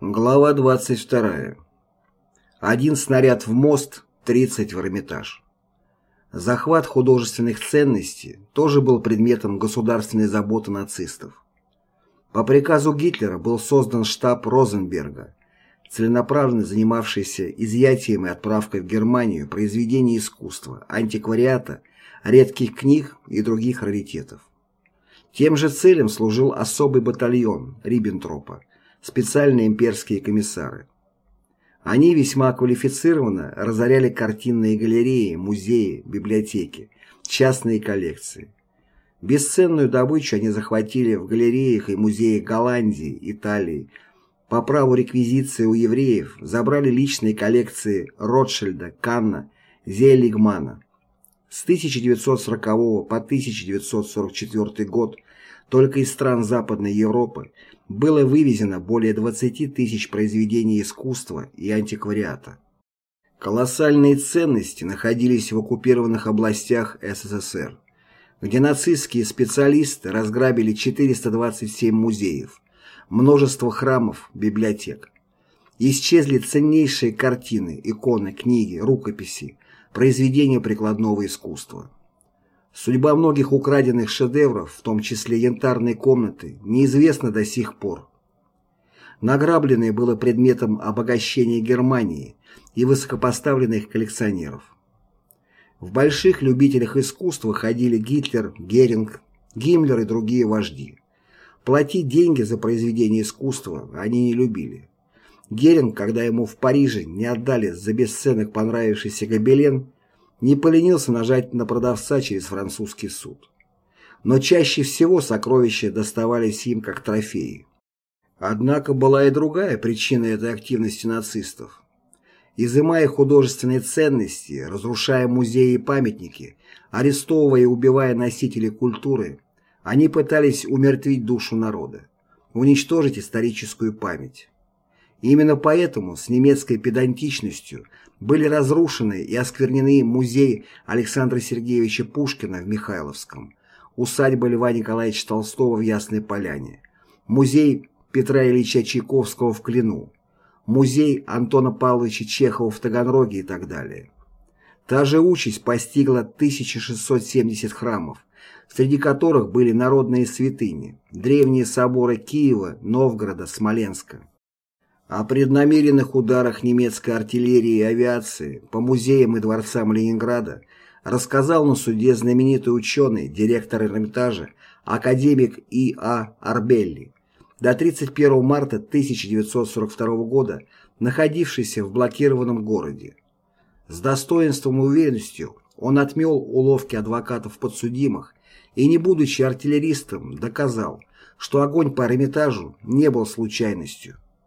Глава 22. Один снаряд в мост, 30 в Эрмитаж. Захват художественных ценностей тоже был предметом государственной заботы нацистов. По приказу Гитлера был создан штаб Розенберга, целенаправленно занимавшийся изъятием и отправкой в Германию произведений искусства, антиквариата, редких книг и других раритетов. Тем же целям служил особый батальон Риббентропа, специальные имперские комиссары. Они весьма квалифицированно разоряли картинные галереи, музеи, библиотеки, частные коллекции. Бесценную добычу они захватили в галереях и музеях Голландии, Италии. По праву реквизиции у евреев забрали личные коллекции Ротшильда, Канна, Зейлигмана. С 1940 по 1944 год только из стран Западной Европы было вывезено более 20 тысяч произведений искусства и антиквариата. Колоссальные ценности находились в оккупированных областях СССР, где нацистские специалисты разграбили 427 музеев, множество храмов, библиотек. Исчезли ценнейшие картины, иконы, книги, рукописи, произведения прикладного искусства. Судьба многих украденных шедевров, в том числе янтарной комнаты, неизвестна до сих пор. Награбленное было предметом обогащения Германии и высокопоставленных коллекционеров. В больших любителях искусства ходили Гитлер, Геринг, Гиммлер и другие вожди. Платить деньги за произведение искусства они не любили. Геринг, когда ему в Париже не отдали за бесценок понравившийся гобелен, не поленился нажать на продавца через французский суд. Но чаще всего сокровища доставались им как трофеи. Однако была и другая причина этой активности нацистов. Изымая художественные ценности, разрушая музеи и памятники, арестовывая и убивая носителей культуры, они пытались умертвить душу народа, уничтожить историческую память. Именно поэтому с немецкой педантичностью были разрушены и осквернены музей Александра Сергеевича Пушкина в Михайловском, усадьба Льва Николаевича Толстого в Ясной Поляне, музей Петра Ильича Чайковского в Клину, музей Антона Павловича Чехова в Таганроге и так далее. Та же участь постигла 1670 храмов, среди которых были народные святыни, древние соборы Киева, Новгорода, Смоленска. О преднамеренных ударах немецкой артиллерии и авиации по музеям и дворцам Ленинграда рассказал на суде знаменитый ученый, директор Эрмитажа, академик И.А. Арбелли, до 31 марта 1942 года находившийся в блокированном городе. С достоинством и уверенностью он отмел уловки адвокатов подсудимых и, не будучи артиллеристом, доказал, что огонь по Эрмитажу не был случайностью.